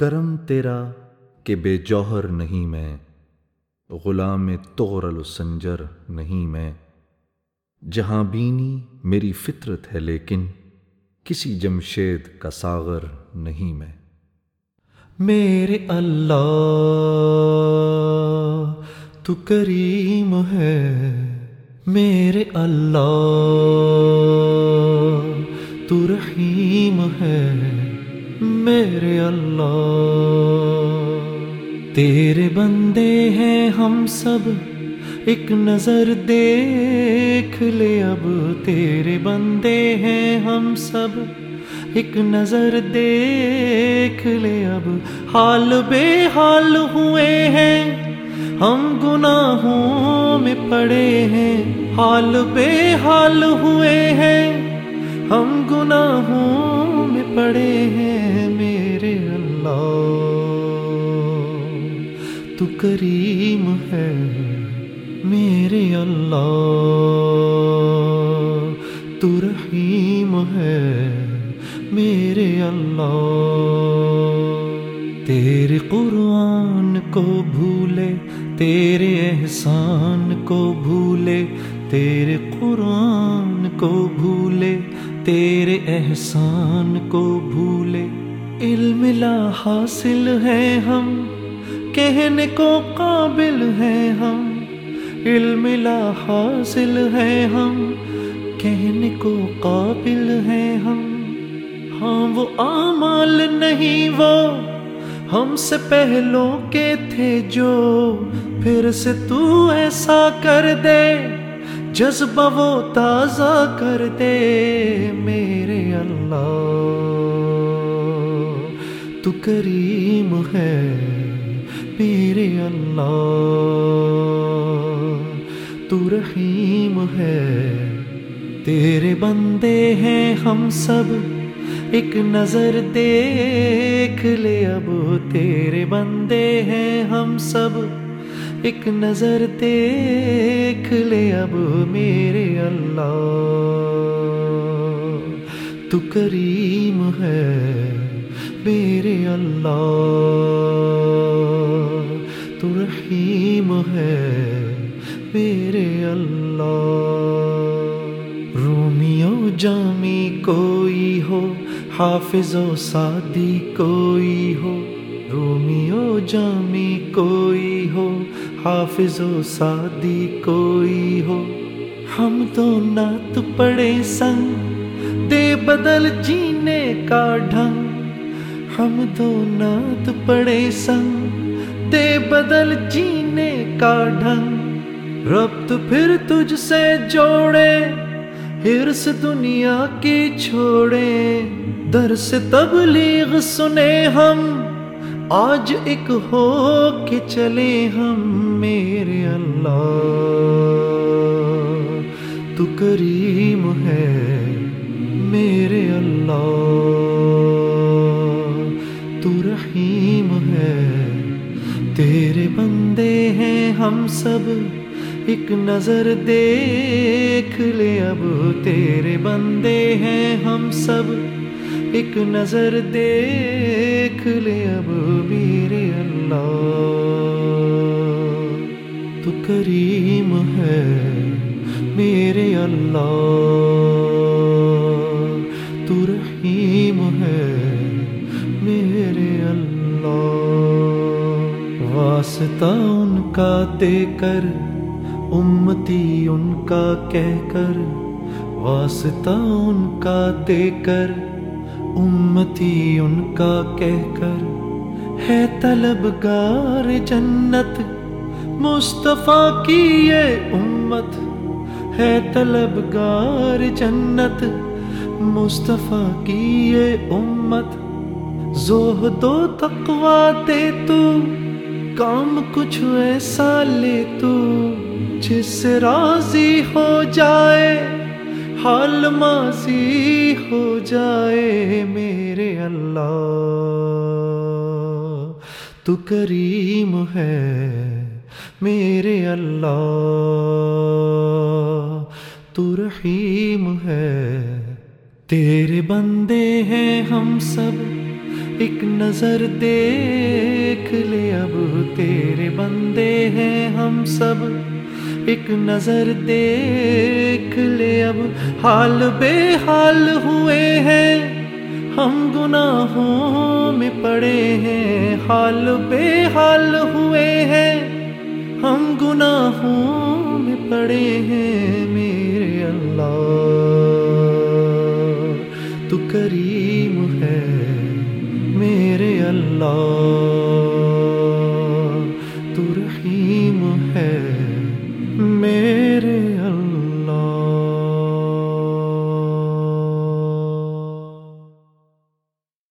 کرم تیرا کہ بے جوہر نہیں میں، غلام تغرل و سنجر نہیں میں۔ جہاں بینی میری فطرت ہے لیکن کسی جمشید کا ساغر نہیں میں۔ میرے اللہ، تو کریم ہے، میرے اللہ۔ میرے اللہ۔ تیرے بندے ہیں ہم سب۔ ایک نظر دیکھ لے اب۔ تیرے بندے ہیں ہم سب۔ ایک نظر دیکھ لے اب۔ حال بے حال ہوئے ہیں۔ ہم گناہوں میں پڑے ہیں۔ حال بے حال ہوئے ہیں۔ ہم گناہوں میں پڑے ہیں۔ اللہ تو کریم ہے میرے اللہ، تو رحیم ہے میرے اللہ۔ تیرے قرآن کو بھولے، تیرے احسان کو بھولے، تیرے قرآن کو بھولے، تیرے احسان کو بھولے۔ علم لا حاصل ہے ہم، کہنے کو قابل ہیں ہم، علم لا حاصل ہے ہم، کہنے کو قابل ہیں ہم۔ ہاں وہ اعمال نہیں، وہ ہم سے پہلوں کے تھے جو پھر سے تو ایسا کر دے، جذبہ وہ تازہ کر دے۔ میرے اللہ تو کریم ہے میرے اللہ تو رحیم ہے تیرے بندے ہیں ہم سب ایک نظر دیکھ لے اب تیرے بندے ہیں ہم سب ایک نظر دیکھ لے اب میرے اللہ تو کریم ہے میرے اللہ تو رحیم ہے میرے اللہ۔ رومیو جامی کوئی ہو، حافظ و سادی کوئی ہو۔ رومیو جامی کوئی ہو، حافظ و سادی کوئی ہو۔ ہم تو نعت پڑے سنگ، دے بدل جینے کا ڈھنگ۔ ہم تو نعت پڑے سنگ دے بدل جینے کا ڈھنگ۔ ربط پھر تجھ سے جوڑے ہرس دنیا کی چھوڑے۔ در سے تبلیغ سنے ہم، آج ایک ہو کے چلے ہم۔ میرے اللہ، تو کریم ہے میرے اللہ۔ تیرے بندے ہیں ہم سب۔ ایک نظر دیکھ لے اب تیرے بندے ہیں ہم سب۔ ایک نظر دیکھ لے اب میرے اللہ۔ تو کریم ہے میرے اللہ۔ واسطہ ان کا دے کر، امتی ان کا کہہ کر، واسطہ ان کا دے کر، امتی ان کا کہہ کر۔ ہے طلبگار جنت، مصطفیٰ کی یہ امت۔ ہے طلبگار جنت، مصطفیٰ کی یہ امت۔ زہد و تقوا دے تو کام کچھ ایسا لے تو جس سے راضی ہو جائے، حال ماضی ہو جائے میرے اللہ۔ تو کریم ہے میرے اللہ۔ تو رحیم ہے تیرے بندے ہیں ہم سب، ایک نظر دے دیکھ لے اب تیرے بندے ہیں ہم سب۔ ایک نظر دیکھ لے اب حال بے حال ہوئے ہیں۔ ہم گناہوں میں پڑے ہیں۔ حال بے حال ہوئے ہیں۔ ہم گناہوں میں پڑے ہیں۔ میرے اللہ، تو کریم ہے میرے اللہ۔